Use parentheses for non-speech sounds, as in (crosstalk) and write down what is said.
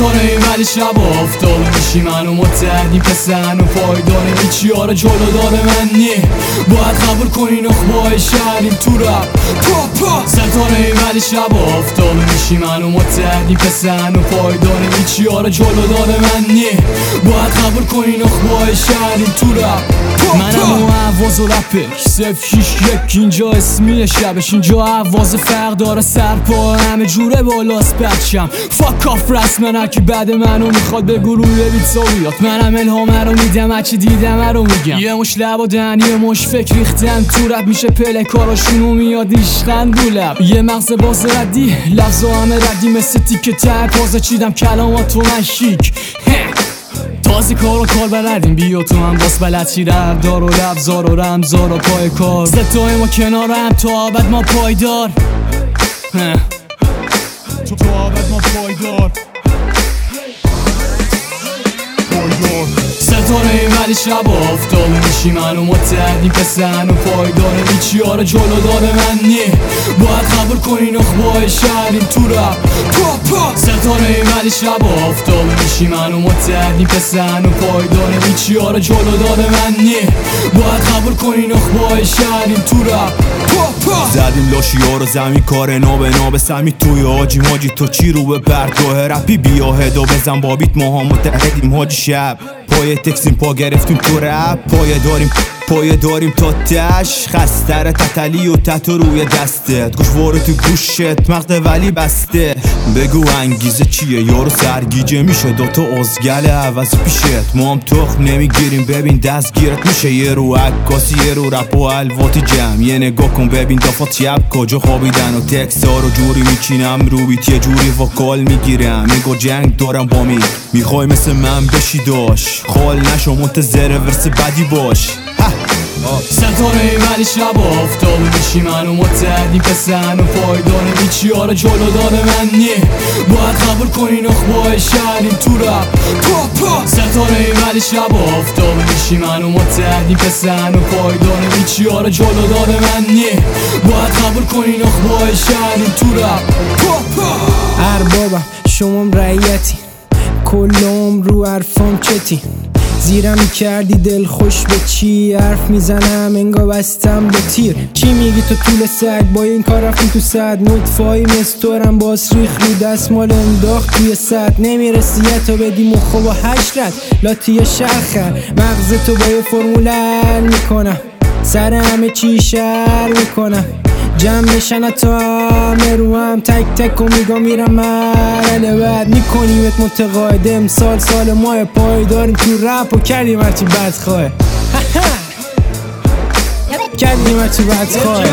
ستاره ولی شب افتاده میشی منو متحدی پسن و پایدار هیچی یار جلو داره من نی باید قبول کنی نخبای شهریم تو رب پا پا. ستاره ولی شب افتاده میشی منو متحدی پسن و پایدار هیچی یار جلو داره من نی باید قبول کنی نخبای شهریم تو رب منم عواز و رپک سف شیش یک اینجا اسمی شبش. اینجا عواز فرق داره. سر پا همه جوره بالاست بچم فاک آف رسمن هرکی بعد منو می‌خواد به گروه بیت سویات منم الهامه رو میدم هرچی دیدم رو میگم. یه مش لب و دهن یه مش فکر ریختن تو رب میشه پله کاراشونو میاد ایشخن دو یه مغز باز ردی لفظ همه ردی. مثل تیک تر پازه چیدم کلامات تو من شیک. تازی کار و کار بلدیم. بیا تو هم باز بلد چی دار و لبزار و رمزار و پای کار. ستای ما کنارم تا آبد ما پایدار. تو تو عابد ما پایدار. این ولی شب افتاده میشی منو متحدی پسن و پایدار هیچی یار جلو داره من نی باید قبول کنی نخبای شهریم تو رب پا پا. ستاره ولی شب افتاده میشی منو متحدی پسن و پایدار هیچی یار جلو داره من نی باید قبول کنی نخبای شهریم تو پا زدیم لاشی ها رو زمین کار ناب ناب سمی توی آجی ماجی تو چی رو به برگاه رپی؟ بیا هدا بزن بابیت ماها متحدیم حاجی شب. پای تکسیم پا گرفتیم تو رپ پایه داریم پایه داریم تا تش خستر تتلی و تتو روی دستت. گوشواره تو گوشت. مغز ولی بسته. بگو انگیزه چیه؟ یارو سرگیجه میشه. دوتا ازگل عوض پیشت. ما هم تخم نمی‌گیریم. ببین دستگیرت میشه. یه رو عکاسی یه رو رپ و الواتی جمع. یه نگاه کن ببین دافات شب کجا خوابیدن و تکس ها رو جوری میچینم. رو بیت یه جوری وکال می‌گیرم. میگو جنگ دارم با می. می‌خوای مثل من بشی داش خال نشو منتظر ورس بدی باش. ستاره ولی شب افتاده میشی منو متحدی پسن و پایدار هیچی یار جلو داره من نی باید قبول کنی نخبای شهریم تو رب پا ستاره ولی شب افتاده میشی منو متحدی پسن و پایدار هیچی یار جلو داره من نی باید قبول کنی نخبای شهریم تو رب پا پا اربابم شمام رعیتی کلم رو حرفام چتی زیرم کردی دل خوش به چی حرف می‌زنم؟ انگا بستم به تیر. چی میگی تو طول سگ؟ با این کار رفتیم تو صد. نطفایی مستورم باس ریخ رو دستمال انداخت توی صد. نمی‌رسی تا بدی مخو با هشت لاتی شرخه مغز تو با یه فرمولل می‌کنم. سر همه چی شر می‌کنم. جمع بشن تا همه رو هم تک تک و میگا میرم مرحله بعد میکنیمت متقاعد. امسال سال ماه پای داریم تو رپ و کردیم هرچی بدخواه (laughs) کردیم هرچی بدخواه